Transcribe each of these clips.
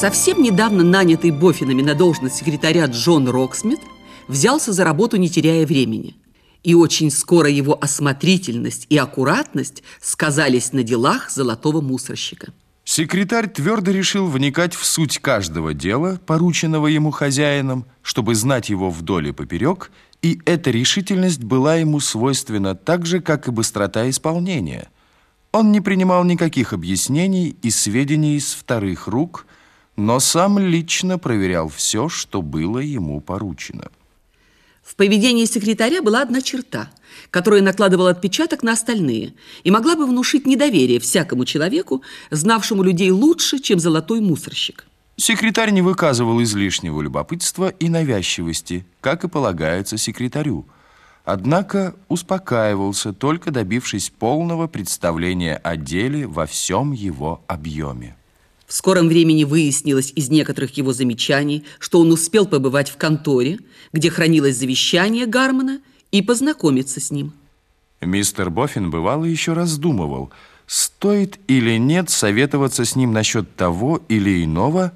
Совсем недавно нанятый Боффинами на должность секретаря Джон Роксмит взялся за работу, не теряя времени. И очень скоро его осмотрительность и аккуратность сказались на делах золотого мусорщика. Секретарь твердо решил вникать в суть каждого дела, порученного ему хозяином, чтобы знать его вдоль и поперек, и эта решительность была ему свойственна так же, как и быстрота исполнения. Он не принимал никаких объяснений и сведений из вторых рук, но сам лично проверял все, что было ему поручено. В поведении секретаря была одна черта, которая накладывала отпечаток на остальные и могла бы внушить недоверие всякому человеку, знавшему людей лучше, чем золотой мусорщик. Секретарь не выказывал излишнего любопытства и навязчивости, как и полагается секретарю. Однако успокаивался, только добившись полного представления о деле во всем его объеме. В скором времени выяснилось из некоторых его замечаний, что он успел побывать в конторе, где хранилось завещание Гармана, и познакомиться с ним. Мистер Боффин бывало еще раздумывал, стоит или нет советоваться с ним насчет того или иного,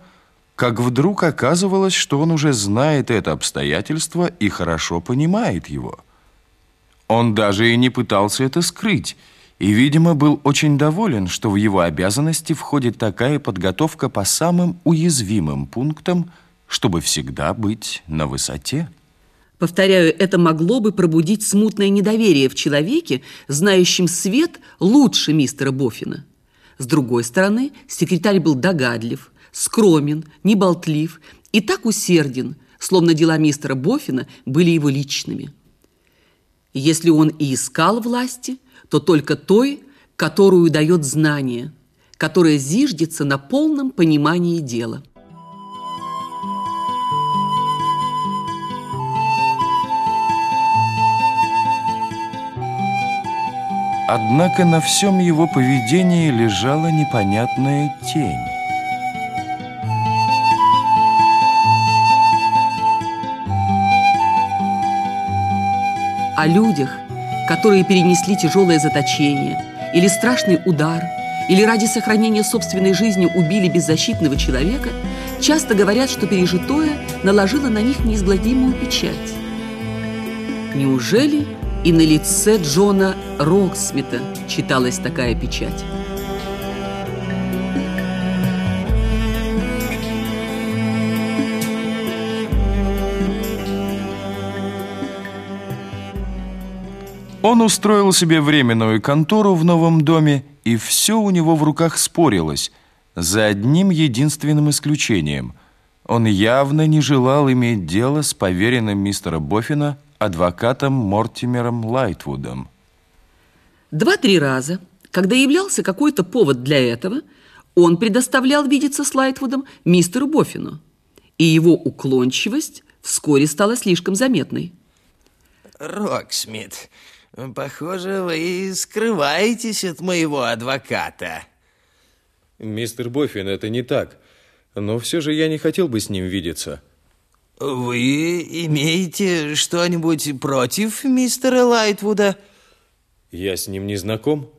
как вдруг оказывалось, что он уже знает это обстоятельство и хорошо понимает его. Он даже и не пытался это скрыть, и, видимо, был очень доволен, что в его обязанности входит такая подготовка по самым уязвимым пунктам, чтобы всегда быть на высоте. Повторяю, это могло бы пробудить смутное недоверие в человеке, знающем свет лучше мистера Боффина. С другой стороны, секретарь был догадлив, скромен, неболтлив и так усерден, словно дела мистера Боффина были его личными. Если он и искал власти, то только той, которую дает знание, которое зиждется на полном понимании дела. Однако на всем его поведении лежала непонятная тень. О людях, которые перенесли тяжелое заточение или страшный удар, или ради сохранения собственной жизни убили беззащитного человека, часто говорят, что пережитое наложило на них неизгладимую печать. Неужели и на лице Джона Роксмита читалась такая печать? Он устроил себе временную контору в новом доме, и все у него в руках спорилось, за одним единственным исключением. Он явно не желал иметь дело с поверенным мистера Боффина адвокатом Мортимером Лайтвудом. Два-три раза, когда являлся какой-то повод для этого, он предоставлял видеться с Лайтвудом мистеру Боффину, и его уклончивость вскоре стала слишком заметной. Роксмит, Похоже, вы скрываетесь от моего адвоката. Мистер Боффин, это не так. Но все же я не хотел бы с ним видеться. Вы имеете что-нибудь против мистера Лайтвуда? Я с ним не знаком.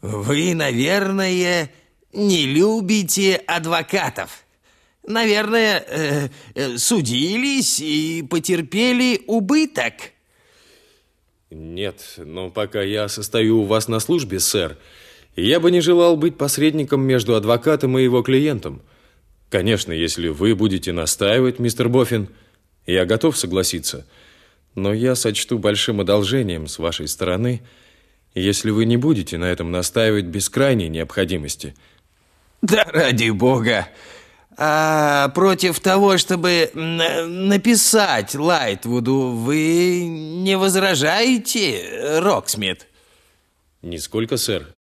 Вы, наверное, не любите адвокатов. Наверное, э, э, судились и потерпели убыток. Нет, но пока я состою у вас на службе, сэр, я бы не желал быть посредником между адвокатом и его клиентом. Конечно, если вы будете настаивать, мистер Боффин, я готов согласиться. Но я сочту большим одолжением с вашей стороны, если вы не будете на этом настаивать без крайней необходимости. Да ради бога! А против того, чтобы написать Лайтвуду, вы не возражаете, Роксмит? Нисколько, сэр.